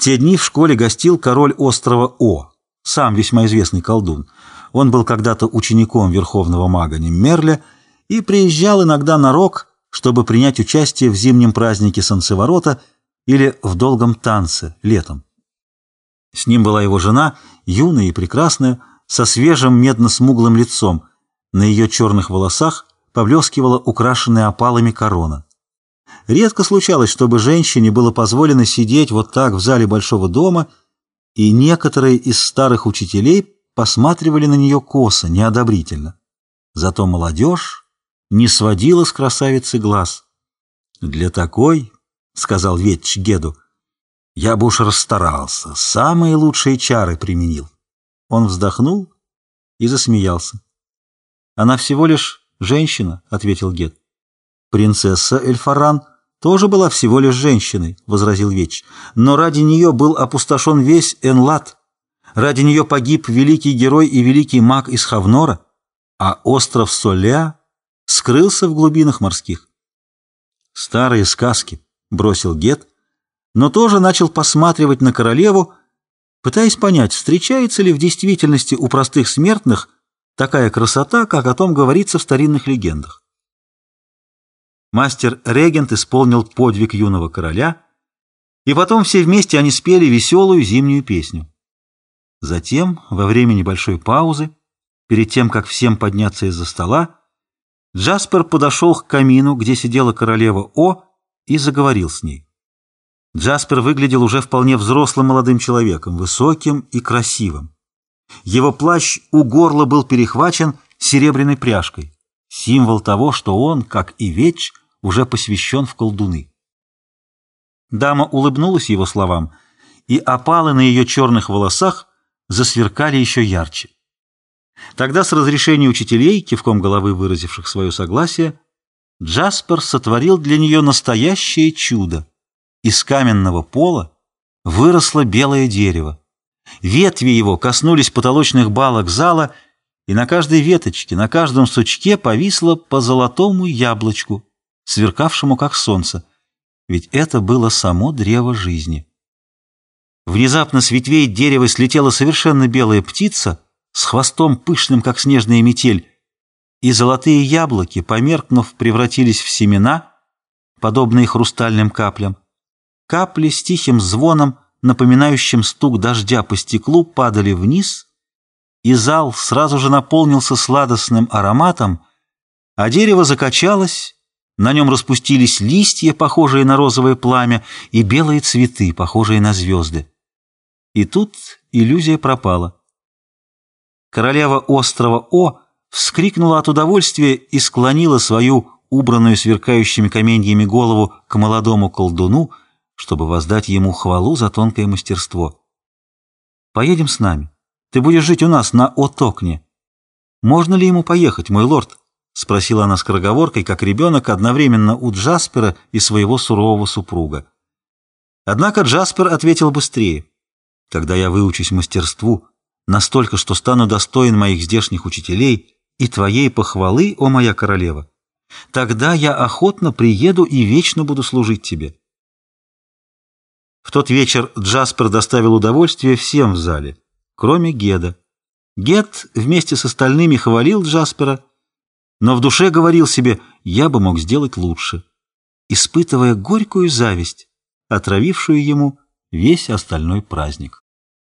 Те дни в школе гостил король острова О, сам весьма известный колдун. Он был когда-то учеником верховного мага Неммерля и приезжал иногда на рок, чтобы принять участие в зимнем празднике Солнцеворота или в долгом танце летом. С ним была его жена, юная и прекрасная, со свежим медно-смуглым лицом. На ее черных волосах поблескивала украшенная опалами корона. Редко случалось, чтобы женщине было позволено сидеть вот так в зале большого дома, и некоторые из старых учителей посматривали на нее косо, неодобрительно. Зато молодежь не сводила с красавицы глаз. «Для такой, — сказал Ветч Геду, — я бы уж расстарался, самые лучшие чары применил». Он вздохнул и засмеялся. «Она всего лишь женщина», — ответил Гед. «Принцесса Эльфаран тоже была всего лишь женщиной», — возразил Веч. «Но ради нее был опустошен весь Энлат. Ради нее погиб великий герой и великий маг из Хавнора, а остров Соля скрылся в глубинах морских». «Старые сказки», — бросил Гет, но тоже начал посматривать на королеву, пытаясь понять, встречается ли в действительности у простых смертных такая красота, как о том говорится в старинных легендах. Мастер-регент исполнил подвиг юного короля, и потом все вместе они спели веселую зимнюю песню. Затем, во время небольшой паузы, перед тем, как всем подняться из-за стола, Джаспер подошел к камину, где сидела королева О, и заговорил с ней. Джаспер выглядел уже вполне взрослым молодым человеком, высоким и красивым. Его плащ у горла был перехвачен серебряной пряжкой, символ того, что он, как и Веч, уже посвящен в колдуны. Дама улыбнулась его словам, и опалы на ее черных волосах засверкали еще ярче. Тогда с разрешения учителей, кивком головы выразивших свое согласие, Джаспер сотворил для нее настоящее чудо. Из каменного пола выросло белое дерево. Ветви его коснулись потолочных балок зала, и на каждой веточке, на каждом сучке повисло по золотому яблочку, сверкавшему как солнце. Ведь это было само древо жизни. Внезапно с ветвей дерева слетела совершенно белая птица с хвостом пышным, как снежная метель, и золотые яблоки, померкнув, превратились в семена, подобные хрустальным каплям. Капли с тихим звоном, напоминающим стук дождя по стеклу, падали вниз, и зал сразу же наполнился сладостным ароматом, а дерево закачалось, на нем распустились листья, похожие на розовое пламя, и белые цветы, похожие на звезды. И тут иллюзия пропала. Королева острова О вскрикнула от удовольствия и склонила свою убранную сверкающими каменьями голову к молодому колдуну, чтобы воздать ему хвалу за тонкое мастерство. «Поедем с нами. Ты будешь жить у нас на Отокне. Можно ли ему поехать, мой лорд?» — спросила она скороговоркой, как ребенок, одновременно у Джаспера и своего сурового супруга. Однако Джаспер ответил быстрее. «Когда я выучусь мастерству, настолько, что стану достоин моих здешних учителей и твоей похвалы, о моя королева, тогда я охотно приеду и вечно буду служить тебе». В тот вечер Джаспер доставил удовольствие всем в зале, кроме Геда. Гед вместе с остальными хвалил Джаспера, но в душе говорил себе «я бы мог сделать лучше», испытывая горькую зависть, отравившую ему весь остальной праздник.